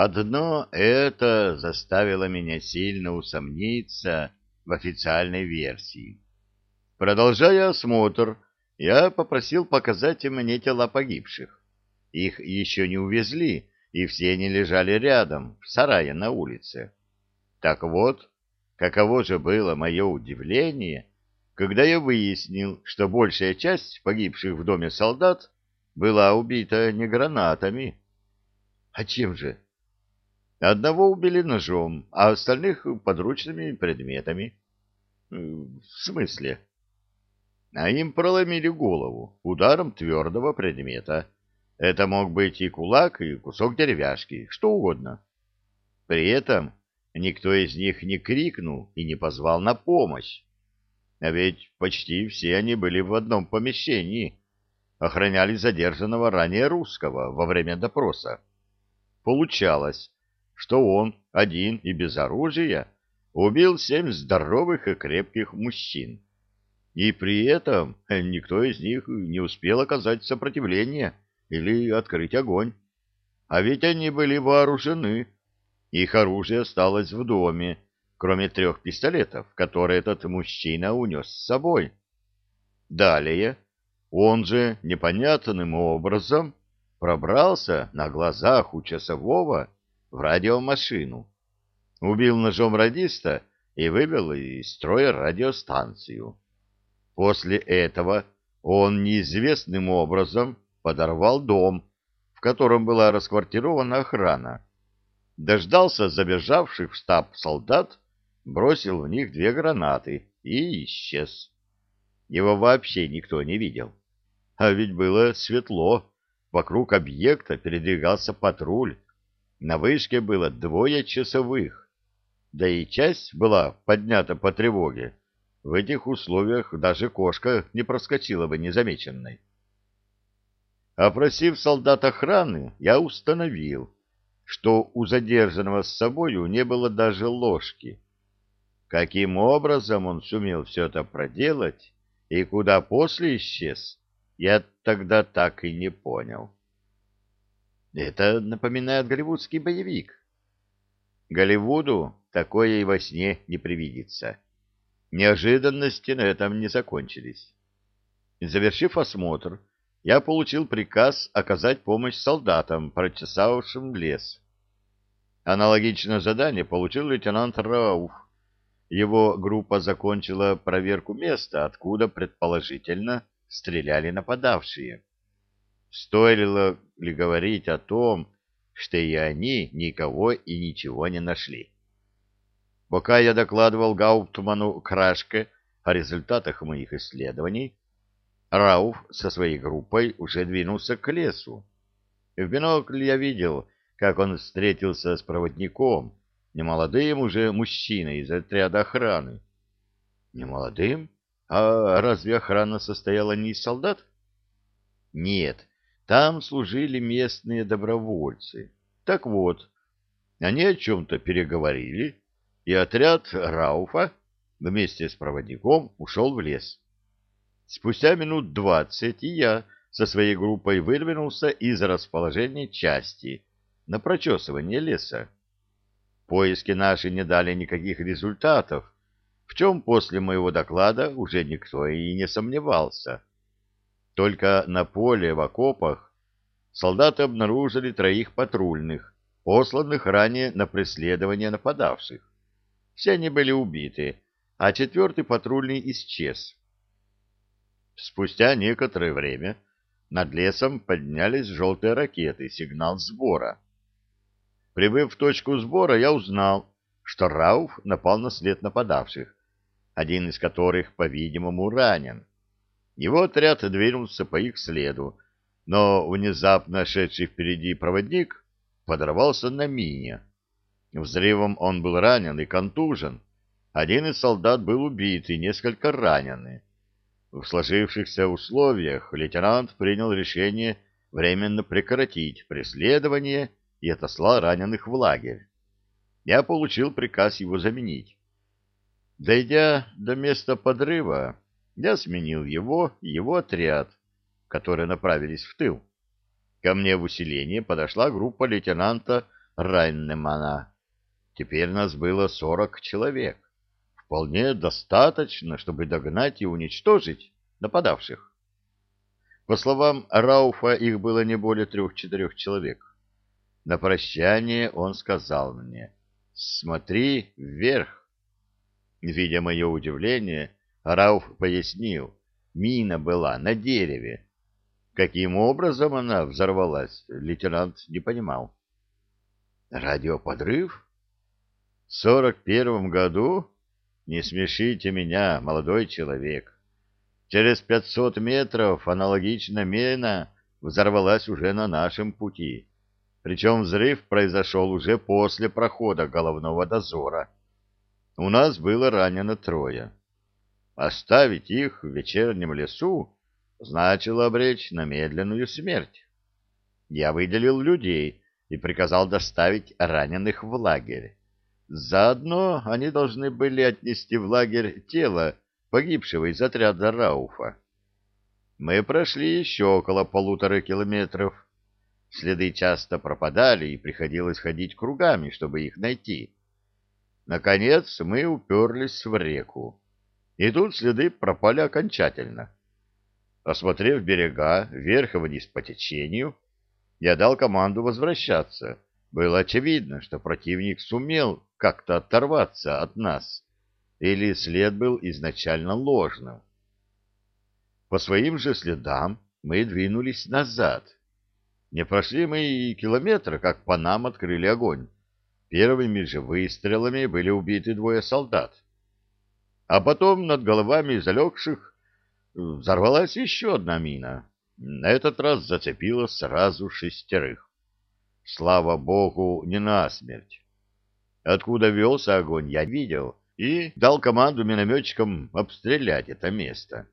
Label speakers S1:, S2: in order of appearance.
S1: Одно это заставило меня сильно усомниться в официальной версии. Продолжая осмотр, я попросил показать мне тела погибших. Их еще не увезли, и все они лежали рядом, в сарае на улице. Так вот, каково же было мое удивление, когда я выяснил, что большая часть погибших в доме солдат была убита не гранатами. А чем же? Одного убили ножом, а остальных подручными предметами. В смысле? А им проломили голову ударом твердого предмета. Это мог быть и кулак, и кусок деревяшки, что угодно. При этом никто из них не крикнул и не позвал на помощь. А ведь почти все они были в одном помещении, охраняли задержанного ранее русского во время допроса. Получалось, что он, один и без оружия, убил семь здоровых и крепких мужчин. И при этом никто из них не успел оказать сопротивление или открыть огонь. А ведь они были вооружены. Их оружие осталось в доме, кроме трех пистолетов, которые этот мужчина унес с собой. Далее он же непонятным образом пробрался на глазах у часового в радиомашину, убил ножом радиста и вывел из строя радиостанцию. После этого он неизвестным образом подорвал дом, в котором была расквартирована охрана, дождался забежавших в штаб солдат бросил в них две гранаты и исчез. Его вообще никто не видел. А ведь было светло, вокруг объекта передвигался патруль, на вышке было двое часовых, да и часть была поднята по тревоге. В этих условиях даже кошка не проскочила бы незамеченной. Опросив солдат охраны, я установил, что у задержанного с собою не было даже ложки. Каким образом он сумел все это проделать и куда после исчез, я тогда так и не понял. Это напоминает голливудский боевик. Голливуду такое и во сне не привидится. Неожиданности на этом не закончились. Завершив осмотр, я получил приказ оказать помощь солдатам, прочесавшим лес. Аналогичное задание получил лейтенант Рауф, его группа закончила проверку места, откуда, предположительно, стреляли нападавшие. Стоило ли говорить о том, что и они никого и ничего не нашли? Пока я докладывал Гауптману Крашке о результатах моих исследований, Рауф со своей группой уже двинулся к лесу. В бинокль я видел, как он встретился с проводником, немолодым уже мужчиной из отряда охраны. Немолодым? А разве охрана состояла не из солдат? Нет, там служили местные добровольцы. Так вот, они о чем-то переговорили, и отряд Рауфа вместе с проводником ушел в лес. Спустя минут двадцать и я со своей группой выдвинулся из расположения части на прочесывание леса. Поиски наши не дали никаких результатов, в чем после моего доклада уже никто и не сомневался. Только на поле в окопах солдаты обнаружили троих патрульных, посланных ранее на преследование нападавших. Все они были убиты, а четвертый патрульный исчез. Спустя некоторое время над лесом поднялись желтые ракеты, сигнал сбора. Прибыв в точку сбора, я узнал, что Рауф напал на след нападавших, один из которых, по-видимому, ранен. Его отряд двинулся по их следу, но внезапно шедший впереди проводник подорвался на мине. Взрывом он был ранен и контужен. Один из солдат был убит и несколько ранены. В сложившихся условиях лейтенант принял решение временно прекратить преследование и отослал раненых в лагерь. Я получил приказ его заменить. Дойдя до места подрыва, я сменил его и его отряд, которые направились в тыл. Ко мне в усиление подошла группа лейтенанта раненым она. Теперь нас было сорок человек. Вполне достаточно, чтобы догнать и уничтожить нападавших. По словам Рауфа, их было не более трех-четырех человек. На прощание он сказал мне, «Смотри вверх». Видя мое удивление, Рауф пояснил, мина была на дереве. Каким образом она взорвалась, лейтенант не понимал. «Радиоподрыв? В сорок первом году? Не смешите меня, молодой человек. Через пятьсот метров аналогичная мина взорвалась уже на нашем пути. Причем взрыв произошел уже после прохода головного дозора. У нас было ранено трое. Оставить их в вечернем лесу значило обречь на медленную смерть. Я выделил людей и приказал доставить раненых в лагерь. Заодно они должны были отнести в лагерь тело погибшего из отряда Рауфа. Мы прошли еще около полутора километров Следы часто пропадали, и приходилось ходить кругами, чтобы их найти. Наконец мы уперлись в реку, и тут следы пропали окончательно. Осмотрев берега вверх и вниз по течению, я дал команду возвращаться. Было очевидно, что противник сумел как-то оторваться от нас, или след был изначально ложным. По своим же следам мы двинулись назад — не прошли мы и километра, как по нам открыли огонь. Первыми же выстрелами были убиты двое солдат. А потом над головами залегших взорвалась еще одна мина. На этот раз зацепила сразу шестерых. Слава богу, не насмерть. Откуда велся огонь, я видел, и дал команду минометчикам обстрелять это место.